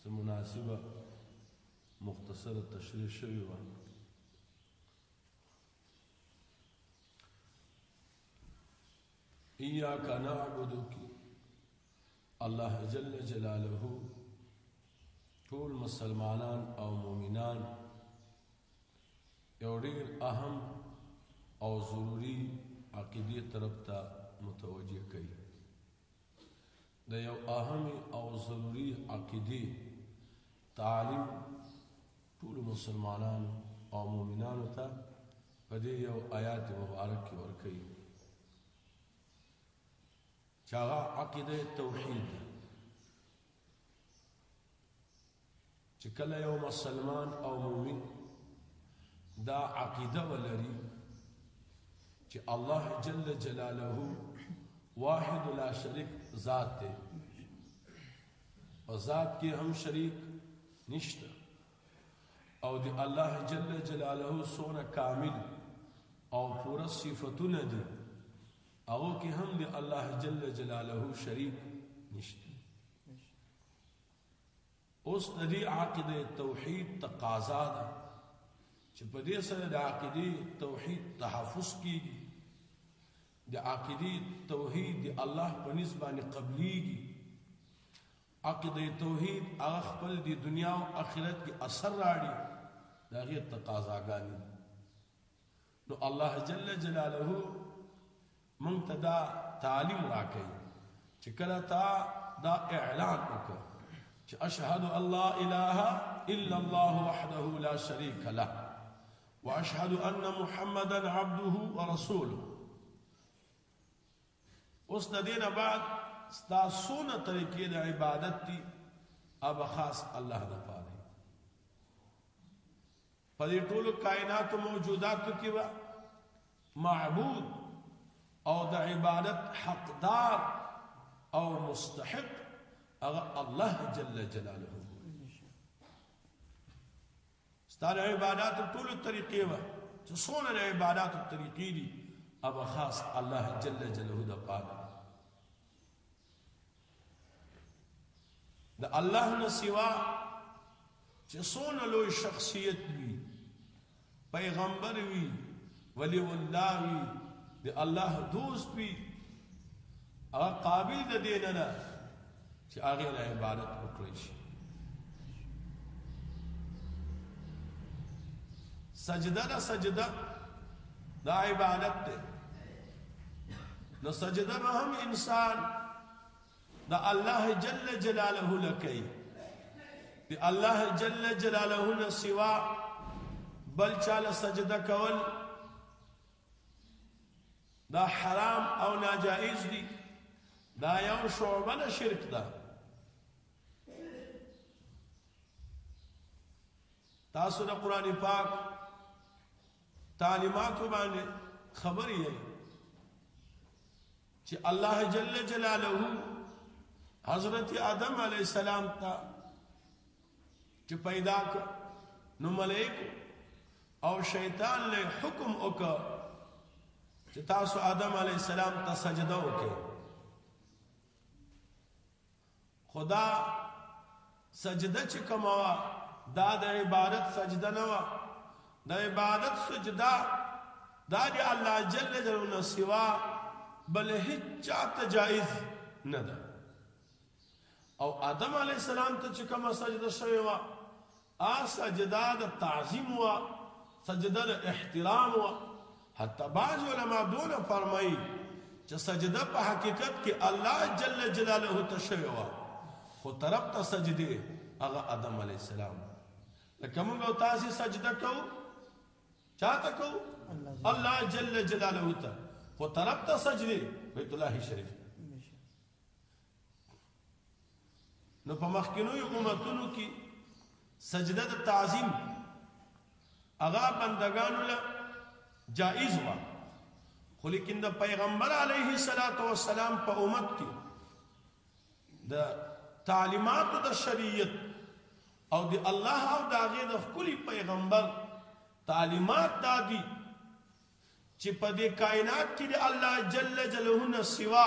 څه مناسبه مختصره تشریح شوې وه ایاک نعبد کی الله جل جلاله ټول مسلمانان او مؤمنان یو ډیر اهم او ضروری عقیده طرف ته متوجه کوي د یو اهمې او ضروري عقیدې تعلیم ټولو مسلمانانو او مؤمنانو ته په دې یو آیات مبارک کې ورکوي چې هغه عقیده توحید ده چې کله یو مسلمان او مؤمن دا عقیده ولري چې الله جل جلاله واحد لا شریک ذات دی په ذات کې هم شریک نشته او د الله جل جلاله سونه کامل او پوره صفاتونه دي او کې هم د الله جل جلاله شریک نشته اوس د دې عقیده توحید تقاضا ده چې په دې سره د عقیده توحید تحفظ کیږي د عقیده توحید د الله په نسبت باندې قبليږي عقیده توحید هغه خپل د دنیا او آخرت کې اثر راړي دا غیر تقاضاګانی نو الله جل جلاله مونږ ته دا تعلیم راکړي چې کله تا دا اعلان وکړ چې اشهد الله اله الا الله وحده لا شريك له واشهد ان محمدا عبده ورسوله اوس د دینه بعد ستا سونه طریقې د عبادت دي اب خاص الله د پاره په دې ټولو کائنات موجوداتو کې به معبود او د عبادت حقدار او مستحق هغه الله جل جلاله ستاره عبادت ټولو طریقې و چې څونه د عبادت طریقې دي او خاص الله جل جلاله د پاره د الله نه سوا چې څونه لوی شخصیت وي پیغمبر وي ولی الله وي د الله دوست وي هغه قابل د دې نه ده چې هغه له عبادت وکړي شي سجده نه سجده دا عبادت ده نو سجده به هم انسان د الله جل جلاله لکې د الله جل جلاله نه سوا بل چاله سجده کول دا حرام او ناجائز دي دا یو شعبه نه شرک ده تاسو د قران پاک تعلیماتو باندې خبر یې چې الله جل جلاله حضرت آدم علی السلام ته چې پیدا کړ نو ملائکه او شیطان له حکم وکړ چې تاسو آدم علی السلام ته سجده وکړئ خو دا سجده چې کومه وه دا د عبادت سجده نه وه د عبادت سجده دا د الله جل جلاله نه سوا بل هیڅ چاته جایز نه ده او آدم علی السلام ته چې کومه سجده شوې وه هغه سجده د تعظیم وه، سجده د احترام وه، حتی بعضې علماء دونه فرمائی چې سجده په حقیقت کې الله جل جلاله ته شوې وه، خو طرف ته سجده هغه آدم علیه السلام لکه موږ او تاسې سجده کوو چاته کو الله جل جلاله ته خو طرف ته سجدي بیت الله شریف نو په مخکینو امتونو کې سجده د تعظیم هغه بندگانو له جائز و خو لیکن د پیغمبر علیه الصلاۃ والسلام په امت کې د تعلیمات د شریعت او د الله او داغه د خپل پیغمبر تعلیمات دادی چې په دې کائنات کې د الله جل جلاله نه سوا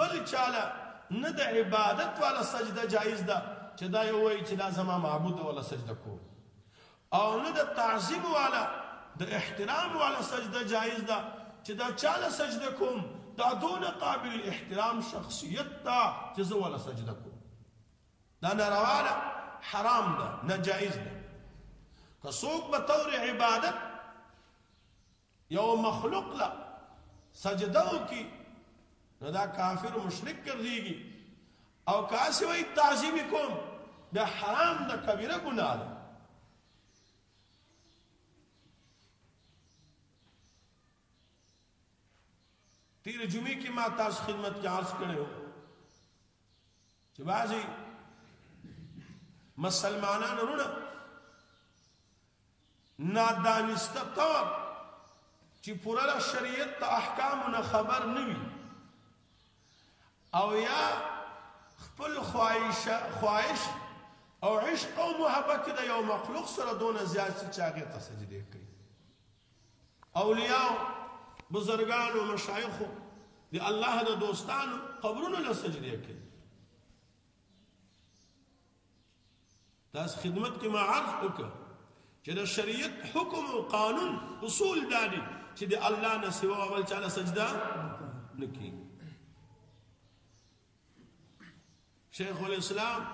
بل چاله نه د عبادت والا سجده جایز ده چې دا یو وایي چې دا زما معبود والا سجده کو او نه د تعظیم والا د احترام والا سجده جایز ده چې دا چاله سجده کوم دا دون قابل احترام شخصیت دا چې زه والا سجده کوم دا ناروا ده حرام ده ناجائز ده که څوک به تور عبادت یو مخلوق لا سجده وکي نو دا کافر مشرک ګرځيږي او کاسي وي تعظیم کوم دا حرام ده کبیره ګناه ده تیر جمعې کې ما تاسو خدمت کې عرض کړو چې بعضي مسلمانان رونه نادانسته طور چې پوره شریعت ته احکام نه خبر نه وي او یا خپل خواهش خواهش او عشق او محبت د یو مخلوق سره دون زیات چې چاغه ته سجده کوي اولیاء بزرگان و مشایخ دی الله د دوستان قبرونو له سجده کوي تاسو خدمت کې ما عرض وکړ چې د شریعت حکم او قانون اصول دادي چې د الله نه سوا اول چاله سجده نکي شیخ الاسلام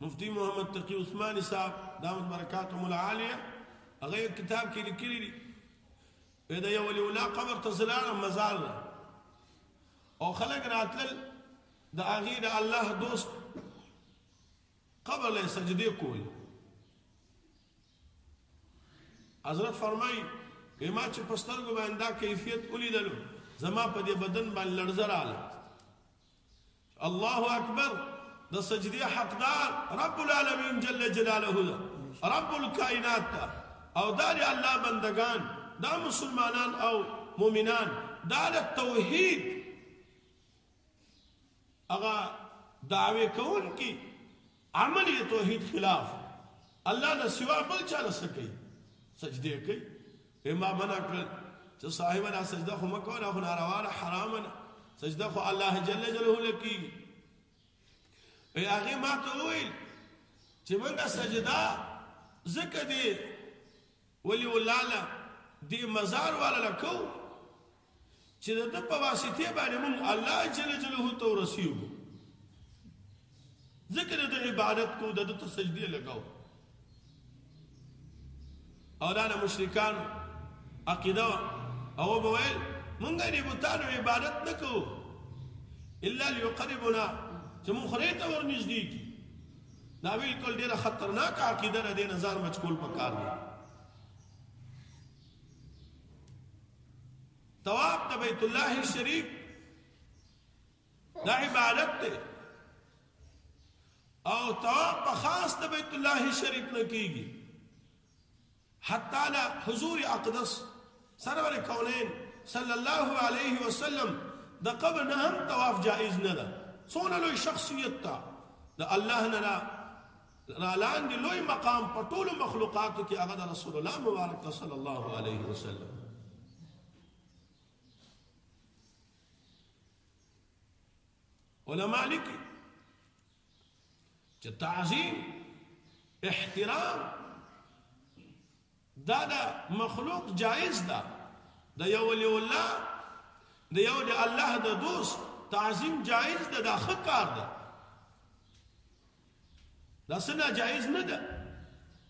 مفتی محمد تقی عثماني صاحب دامت برکاتهم العالیه هغه کتاب کې لیکلي دي دا یو ولی الله قبر ته زلال مزال او خلک راتل د هغه د الله دوست قبر له سجدي کول حضرت فرمایي وی ما چې پسترګو باندې دا کیفیت ولیدلو زما په دې بدن باندې لړزه رااله الله اکبر د سجدي حقدار رب العالمین جل جلاله ده رب الکائنات ده او دا دی الله بندگان دا مسلمانان او مؤمنان دا د توحید هغه دعوی کون کی عملی توحید خلاف الله نه سوا بل چا نه سکی سجده کوي اما منع کړ چې صاحب نه سجده خو مکو نه خو ناروا نه حرام نه سجده خو الله جل جلاله لکی ای هغه ما ته ویل چې موږ سجده زکه دی ولی ولاله دی مزار والا لکو چې د په واسطه باندې مونږ الله جل جلاله ته ورسیو ذکر د عبادت کو د ته سجدي لګاو او دا مشرکان عقیده او بویل مونږ دې بوتانو عبادت نکو الا ليقربنا چې مونږ خره ته ورنږدې کی دا بالکل ډیره خطرناک عقیده ده دې نظر مچکول پکار دی طواف د بیت الله شریف دا عبادت دی او طواف په خاص د بیت الله شریف نه کیږي حتی له حضور اقدس سرور کونین صلی الله علیه وسلم د قبر نه هم طواف جائز نه ده څونه لوی شخصیت ته د الله نه را لاندې لوی مقام په ټولو مخلوقاتو کې هغه د رسول الله مبارک صلی الله علیه وسلم علماء لیکي چې تعظیم احترام دا دا مخلوق جائز دا دا یو ولی الله دا یو دی الله دا دوست تعظیم جائز دا دا خکار دا دا سنا جائز نه دا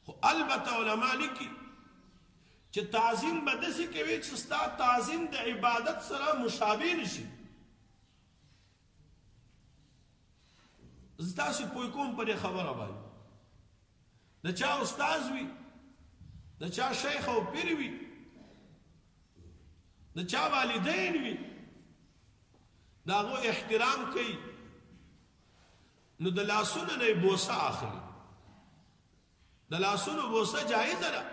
خو البته علماء لیکي چې تعظیم به دسی کوي چې ستا تعظیم د عبادت سره مشابه نشي ستاسو پوی کوم په دې خبره باندې د چا استاد وي د چا شیخ او پیر وي د چا والدین وي دا غو احترام کوي نو د لاسونو نه بوسه اخلي د لاسونو بوسه جایز ده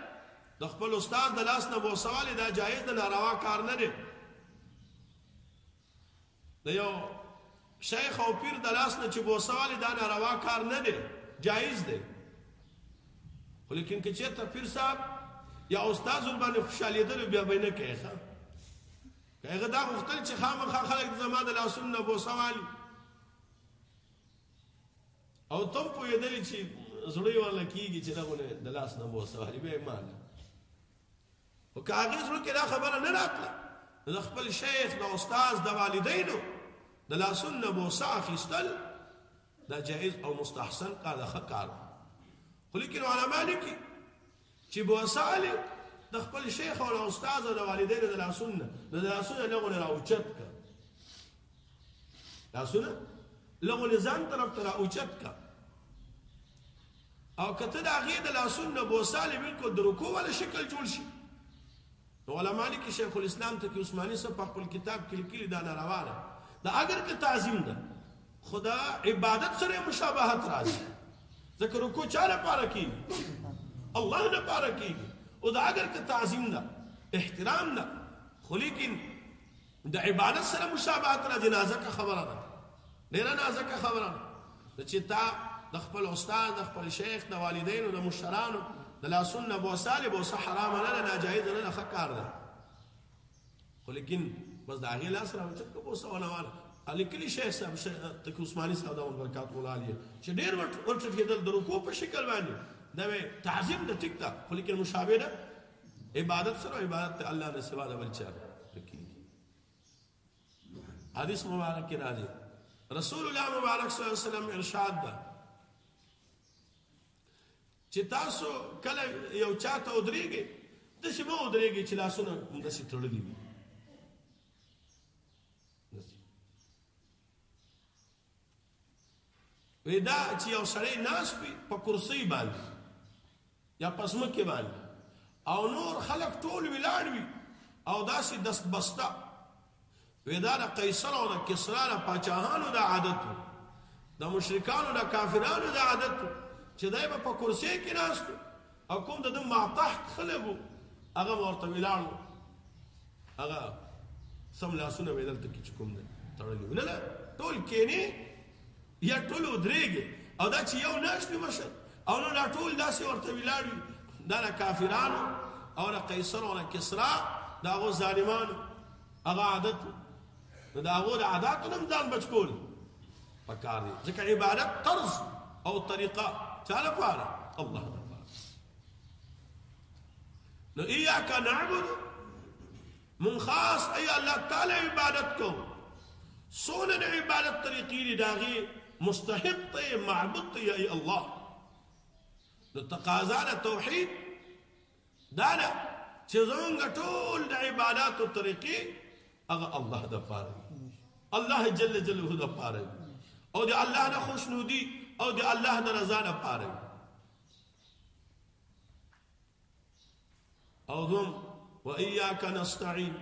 د خپل استاد د لاس نه بوسواله دا جایز ده ناروا کار نه دی د یو شیخ او پیر د لاس نه چې بوسه والی دا ناروا کار نه دی جایز دی خو لیکن که چېرته پیر صاحب یا استاد باندې خوشالیدل بیا به نه کوي ښه هغه دا غوښتل چې خامخا خلک زما د لاسونو نه بوسه والی او تم پوهېدلی چې زړه یې ورله کېږي چې دغه د لاس نه بوسه والی به یې ماله خو که هغه زړه کې دا خبره نه راتله د خپل شیخ د استاد د والدینو د لاسون نه بوسه اخیستل دا جائز او مستحسن کا د خکار خو لیکن علما لیکي چې بوسه علي د خپل شیخ او استاد او د والدینو د لاسون نه د لاسون نه غوړي راوچت کا لاسونه لغو لزان طرف ترا اوچت کا او که ته د هغې د لاسونو نه بوسالې بلکل د رکو والا شکل جوړ شي نو علما لیکي شیخ الاسلام ته کې عثماني صاحب په خپل کتاب کې لیکلي دا ناروا ده دا اګر که تعظیم ده خو د عبادت سره مشابهت راځي ځکه رکو چا لپاره کېږي الله لپاره کېږي او دا اګر که تعظیم ده احترام ده خو لیکن د عبادت سره مشابهت راځي نازکه خبره ده ډیره نازکه خبره ده چې تا د خپل استاد د خپل شیخ د والدینو د مشرانو د لاسونو نه بوساله بوسه حرام نه ناجایز نه ښه کار ده خو لیکن بس دا غي لاس راو چې کوم څه ونه وال الیکلی شیخ صاحب شیخ تک عثماني صاحب داون برکات مولا علی چې ډیر ورته ورته کېدل د رکوع په شکل باندې دا تعظیم د ټیک تا خو لیکن مشابه ده عبادت سره عبادت ته الله نه سوا د بل چا کی حدیث مبارک کې راځي رسول الله مبارک صلی الله علیه وسلم ارشاد ده چې تاسو کله یو چا ته ودرېږئ داسې مه ودرېږئ چې لاسونه داسې تړلي وي وی دا چې یو سړی ناست وي په کرسۍ باندې یا په ځمکې باندې او نور خلک ټول ولاړ وي او داسې دستبسته وی دا د قیصر او د کسرا د پاچاهانو د عادت و د مشرکانو د کافرانو د عادت و چې دی به په کرسۍ کې ناست او کوم د ماتحت خلګو هغه ورته ولاړو هغه سم لاسونه ویدل ته کې کوم دی تړلی نه نه ټول کېنی یا ټول ودرېږي او دا چې یو ناشوي مشر او نو لا ټول داسې ورته ولاړ وي دا له کافرانو او له قیصر او له کسرا د هغو ظالمانو هغه عادت د هغو د عاداتو نه ځان بچ کول پکار دی ځکه عبادت طرز او طریقه چا لپاره الله لپاره نو ایاک نعبد من خاص ای الله تعالی عبادت کو سونه د عبادت طریقې دی داغي مستحق ته معبود ته ای الله نو تقاضا د توحید دا ده چې زمونږ ټول د عباداتو طریقې هغه الله د پاره وي الله جل جلاله د پاره وي او د الله د خوشنودي او د الله د رضا د پاره وي او هم و اياک نستعين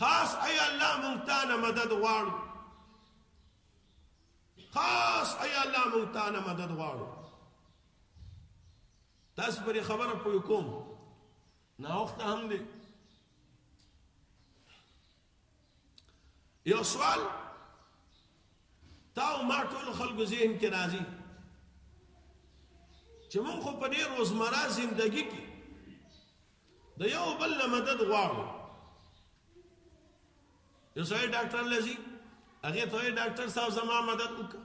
خاص اي الله مونږ ته مدد غواړو خاص اي الله مونږ ته مدد غواړو تاسو پر خبره پوه کوم نا وخت هم دی یو سوال تا او ما ټول خلکو ذهن کې راځي چې موږ خو په دې روزمره زندگی کې د یو بل مدد غواړو یو سړی ډاکټر لذي هغه ته ډاکټر صاحب زما مدد وکړه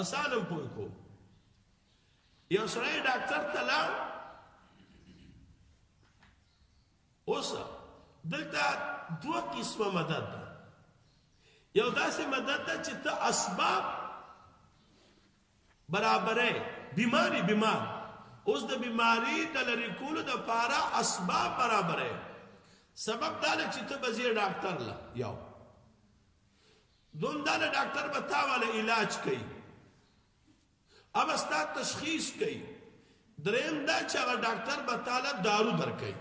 اسانم پوه کو یو سړی ډاکټر ته لاړ اوس دلته دوه قسمه مدد ده یو داسې مدد ده چې ته اسباب برابرې بیماری بیمار اوس د بیماری د لری کولو د پاره اسباب برابرې سبب دا چې ته بځې ډاکټر لا یو دوم دا له ډاکټر به تا والا علاج کوي اب ستا تشخیص کوي دریم دا چې هغه ډاکټر به تعالی دارو درکوي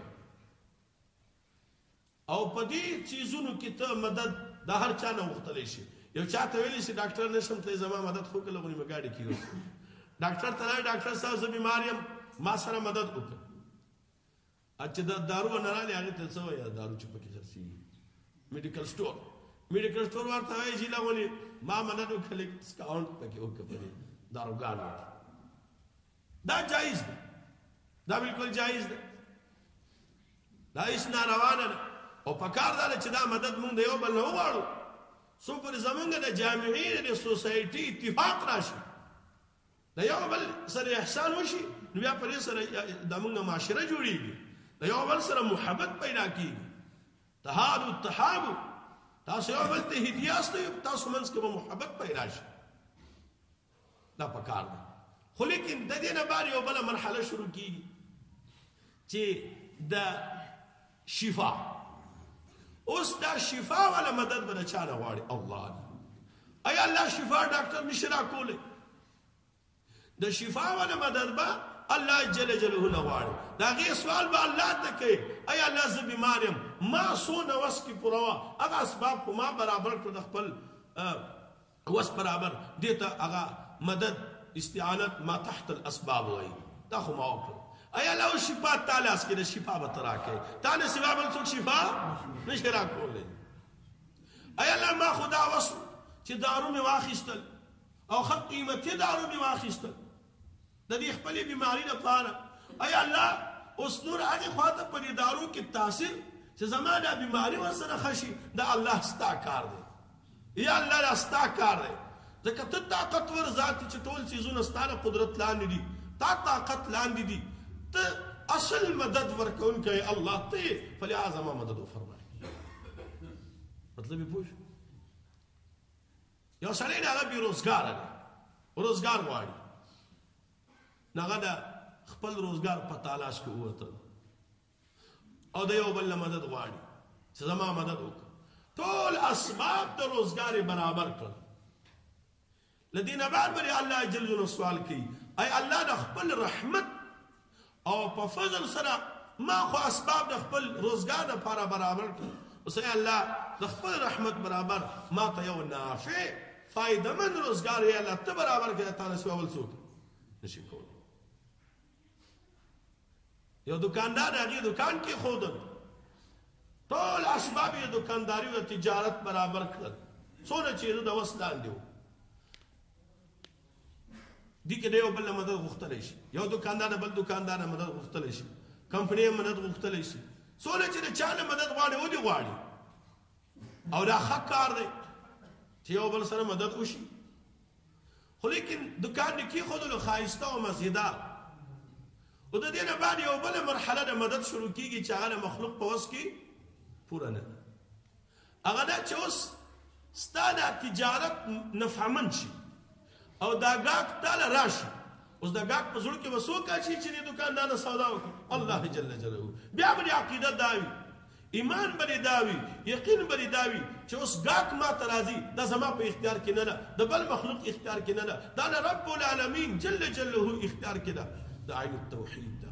او په دې چیزونو کې ته مدد د هر چا نه وختلی شي یو چا ته ویلی شي ډاکټر نشم ته زما مدد خو کله غونې مګاډي کیږي ډاکټر ته راځي ډاکټر صاحب زه بیمار یم ما سره مدد وکړه اچ دا دارو نه راځي هغه ته څه وایي دارو چې پکې خرسي میډیکل سٹور میډیکل سٹور ورته وایي چې لا ولي ما مدد وکړي ډسکاونټ پکې وکړي داروګان دا جایز ده دا بالکل جایز ده دا هیڅ ناروا نه ده او په کار دا چې دا مدد مونږ د یو بل نه وغواړو څو پر زمونږ د جامعې د سوسایټي اتفاق راشي د یو بل سره احسان وشي نو بیا په دې سره د موږ معاشره جوړیږي د یو بل سره محبت پیدا کیږي تهاد التحاب تاسو یو بل ته هدیاس ته تاسو منځ کې محبت پیدا شي دا پکار ده خو لیکن د دې نه بار یو بل مرحله شروع کیږي چې د شفا اوس دا شفا ولا مدد به چا نه غواړي الله اي الله شفا ډاکټر نشي راکوله د شفا ولا مدد به الله جل جلاله نه غواړي دا غي سوال به الله ته کوي اي الله زه بيمارم ما سونه وس کی پروا هغه اسباب کو ما برابر کړ خپل وس برابر دې ته هغه مدد استعانت ما تحت الاسباب وایي دا خو ما وکړو ایا له شفا تعالی اس کې د شفا به تراکه تا نه سوا بل څوک شفا نشي راکولې ایا له ما خدا وس چې دارو می واخیستل او خد قیمتي دارو می واخیستل د دې خپلې بیماری لپاره ایا الله اوس نور هغه خواته په دې دارو کې تاثیر چې زما دا بیماری ورسره خشي دا الله ستا کار دی یا الله دا ستا کار دی ځکه ته طاقتور ذات چې ټول چیزونه ستاره قدرت لاندې دي تا طاقت لاندې دي ته اصل مدد ورکون کوي الله ته فلعظم مدد وفرمایي مطلب یې پوه یو سړی دا بي روزګار دی روزګار غواړي نغه دا خپل روزګار په تلاش کې وته او د یو بل مدد غواړي چې زما مدد وکړي ټول اسباب د روزګار برابر کړ لدین بعد بری الله جل جلاله سوال کوي اي الله د خپل رحمت او په فضل سره ما خو اسباب د خپل روزګار لپاره برابر کړ اوس ای الله د خپل رحمت برابر ما ته یو نافع فائدہ من روزګار یا الله ته برابر کړه تا نسو اول څوک نشي کول یو دکاندار هغه دکان کې خود ټول اسباب یې دکانداری او تجارت برابر کړل څونه چې د وسلان دیو دي کې د یو بل مدد غوښتلی شي یو دکاندار بل دکاندار مدد غوښتلی شي کمپنۍ مدد غوښتلی شي څوله چې د چا نه مدد غواړي ودی غواړي او دا حق کار دی چې یو بل سره مدد وشي خو لیکن دکان دې کې خود له خایسته او مزیدار او د دې نه بعد یو بل مرحله د مدد شروع کیږي چې هغه مخلوق په وس کې پوره نه هغه دا چې اوس ستا دا تجارت نفعمن شي او دا ګاک تاله راشي اوس دا ګاک په زړه کې وسو کا شي چې د دکاندار نه سودا وکړي الله جل جلاله بیا به عقیده داوي ایمان بری داوي یقین بری داوي چې اوس ګاک ما ترازی دا زما په اختیار کې نه ده د بل مخلوق اختیار کې نه ده دا رب العالمین جل جلاله اختیار کې ده دا عین التوحید ده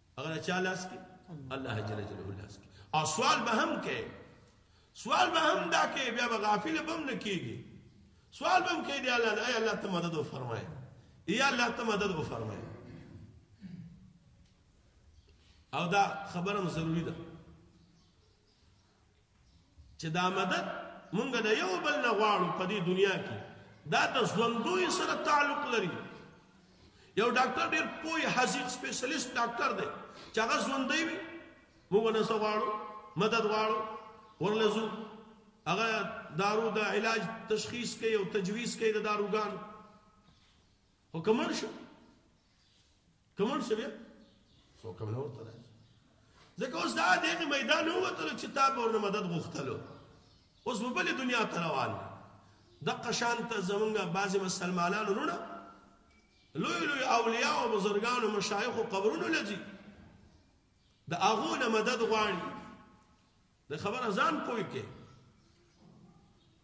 هغه چا لاس کې الله جل جلاله لاس کې او سوال به هم کې سوال به هم دا کې بیا به غافل به هم نه کیږي سوال به هم کې دی الله اے الله ته مدد و فرمای یا الله ته مدد و فرمای او دا خبره ضروری ده چې دا مدد مونږ د یو بل نه غواړو په دې دنیا کې دا د ژوندوی سره تعلق لري یو ډاکټر ډیر پوی حزیق سپیشلیست ډاکټر دی چې هغه ژوندوی وي موږ نه سوالو مدد غواړو ورلزو هغه دارو د دا علاج تشخیص کوي او تجویز کوي د داروګان حکمن شو که مړ شو بیا څوک هم نه ورته راځي ځکه اوس دا د هغې میدان ووتلو چې تا به ورنه مدد غوښتلو اوس به بلې دنیا ته روان دقه شان ته زمونږ بعضې مسلمانان وروڼه لوی لوی اولیاء او بزرګانو مشایخو قبرونو لځي د هغو نه مدد غواړي د خبره ځان پوي کې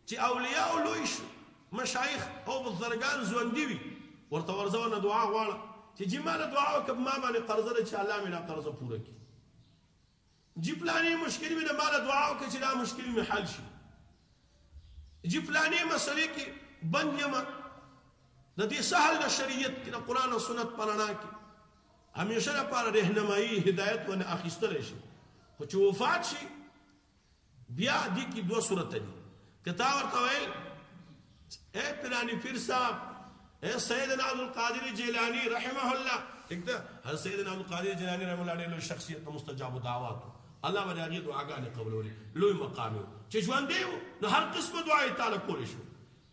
چې اولیاء او لوی مشایخ او بزرګان ژوندۍ وي ورته ورځونه دعا غواړه چې جی مال دعا وکړه ما باندې قرض لري چې الله مې لا قرض پوره کړي جی پلانې مشکل مې مال دعا وکړه چې دا مشکل مې حل شي جی پلانې مسلې کې بند یم د دې سهل د شریعت کې د قران او سنت پرانا کې همېشه لپاره رهنمایي هدایت ونه اخیستلی شي خو چې وفات شي بیا دې کې دوه صورته دي که تا ورته ویل اے پلاني پیر صاحب اے سیدنا عبد القادر جیلانی رحمه الله ٹھیک ده هر سیدنا عبد القادر جیلانی رحمه الله ډېر شخصیت ته مستجاب دعوات الله باندې هغه دعاګانې قبولولې لوی مقام چې ژوند دی نو هر قسمه دعا یې تعالی کولې شو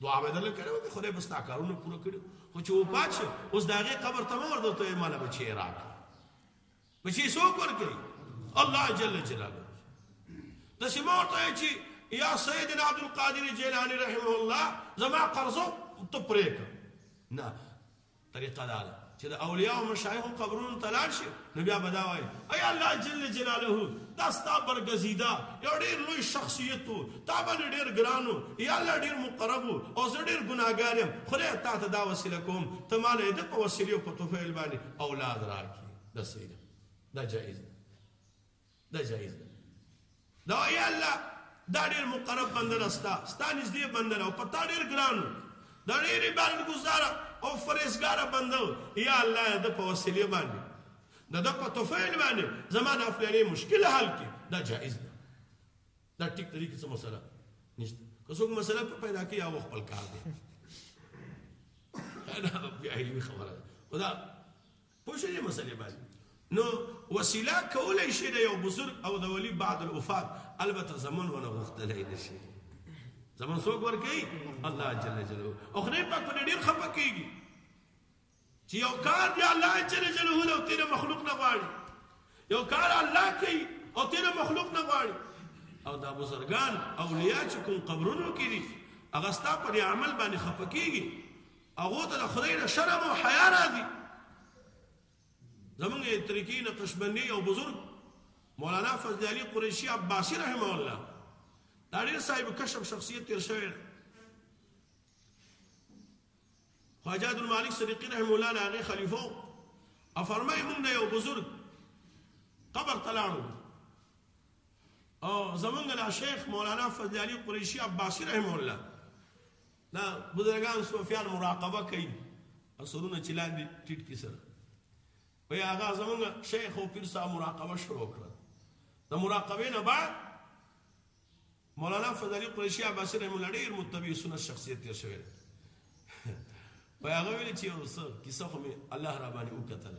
دعا به دل کړو چې خدای بستا کارونه پوره کړو خو چې وفات شو اوس دا غي قبر ته مور دته مال بچی راک بچی سو کور کوي الله جل جلاله د سیمو ته چې یا سیدنا عبد القادر جیلانی رحمه الله زما قرضو ته پرېک نه طریقه دا ده چې د اولیاء او مشایخو قبرونو ته لاړ شي نو بیا به دا وایي ای الله جل جلاله دا ستا برګزیده یو ډېر لوی شخصیت و تا باندې ډېر ګران و یا الله ډېر مقرب و او زه ډېر ګناهګار یم خدای تا ته دا وسیله کوم ته ما له ده په وسیلې او په طفیل باندې اولاد راکړي دا صحیح ده دا جایز ده دا جایز ده دا یا الله دا ډیر مقرب بنده ده ستا ستا نږدې بنده ده او په تا ډیر ګران دا ډیر عبادت گزار او فرزګار بنده یا الله د په وسیله باندې د د په توفیل باندې زمانه افلانې مشکل حل کې دا جایز ده دا ټیک طریقې څه مسله نشته که څوک مسله په پیدا کې یا و خپل کار دی دا بیا علمي خبره ده خدا پوه شوې دې مسلې باندې نو وسیله کولای شي د یو بزرګ او د ولی بعد الوفات البته زمون ونه غوښتلای نشي زمون څوک ورکي الله جل جلاله او خدای پاک په ډیر خپه کیږي چې یو کار دی الله جل جلاله له تیر مخلوق نه غواړي یو کار الله کوي او تیر مخلوق نه غواړي او دا بزرگان اولیاء چې کوم قبرونو کې دي هغه ستا په عمل باندې خپکیږي هغو ته د خدای نه شرم او حیا راځي زمونږ اتریکی نقشبندي او بزرګ مولانا فضل علي قریشي عباسي رحمه الله دا ډېر صاحب کشف شخصیت تیر شوی خواجه عبد المالک صدیقی رحمه الله نه هغه خلیفہ او فرمای مونږ یو بزرګ قبر تلاړو او زمونږ لا شیخ مولانا فضل علي قریشي عباسي رحمه الله دا بزرګان صوفیان مراقبه کوي او سرونه چلاندې ټیټ کی سره په هغه زمونږ شیخ او پیر صاحب مراقبه شروع کړه د مراقبه نه بعد مولانا فضل علي قریشي عباسي رحم الله ډیر متبع سنت شخصیت تیر شوی په هغه ویل چې اوس کیسه خو می الله را باندې وکتل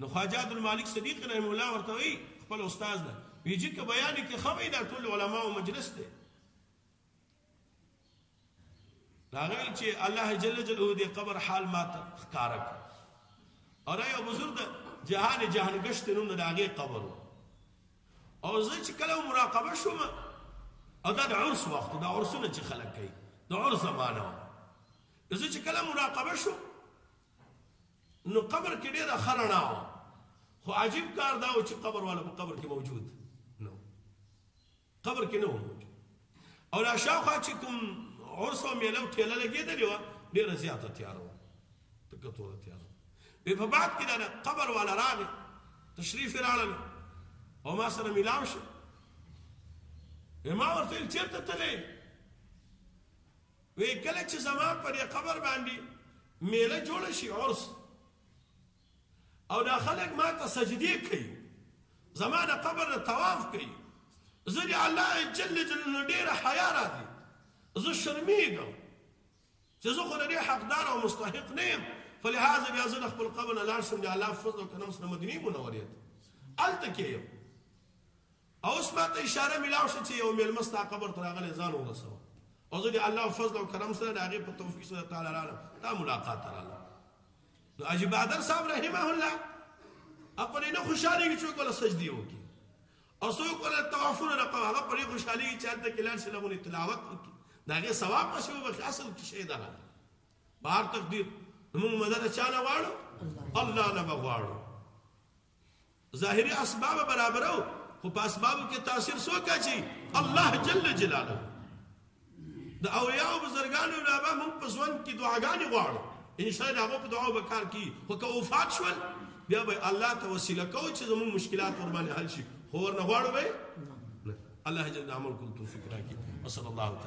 نو خواجه عبد الملک صدیق رحم الله ورته وی خپل استاد نه ویجی که بیان کې خو دا ټول علما او مجلس دی راغل چې الله جل جلاله دې قبر حال ماته ښکارا کړ اور یو بزرګ جهان جهان گشت نوم د هغه قبر او زه چې کله مراقبه شوم او دا د عرس وخت دا عرسونه چې خلک کوي د عرس زمانه زه چې کله مراقبه شوم نو قبر کې ډېره خرنا و خو عجیب کار دا و چې قبر والا په قبر کې موجود قبر کې نه و موجود او لا شاوخوا چې کوم عرس او میله او ټیله لګېدلې وه ډېره زیاته تیاره وه تکه توره تیاره وه وی په بعد کې دا قبر والا راغی تشریف یې راړلی او ما سره میلاو شو ما ورته ویل چېرته تللی وی کله چې زما په دې قبر باندې میله جوړه شي عرس او دا خلک ما ته سجدې کوي زما د قبر نه طواف کوي زه د الله جل جلاله نه ډېره حیا راځي زه شرمېږم چې زه خو د دې حقدار او مستحق نه یم فلهذا بیا زه د خپل قبر نه لاړ شم د الله فضل او کرم سره مدینې منورې ته هلته کې یم اوس ما ته اشاره ملاو شو چې یو مېلمه ستا قبر ته راغلی ځان ورسوه او زه د الله فضل او کرم سره د هغې په توفیق سره تعالی راغلم تا ملاقات ته راغلم نو حاجي بهادر صاحب رحمه الله خپلې نه خوشحالېږي چې څوک وله سجدې وکړي او څوک وله طوافونه نه کوي هغه پرې خوشحالېږي چې هلته کې لاړ شي لغونې تلاوت وکړي د هغې ثواب پسې وبخښي اصل کې شی دغه دی بهر تقدیر موږ مدد چا نه غواړو الله نه به غواړو ظاهري اسباب برابرو خو په اسبابو کې تاثیر څوک اچي الله جل جلاله د اولیاء بزرګانو نه به موږ په ژوند کې دعاګانې غواړو ان شاء الله هغه په دعا وکړ کی خو که وفات شول بیا به الله ته وسیله کو چې زموږ مشکلات ور باندې حل شي خو ورنه غواړو به الله جل عمل کوم توفیق راکړي وصلی الله تعالی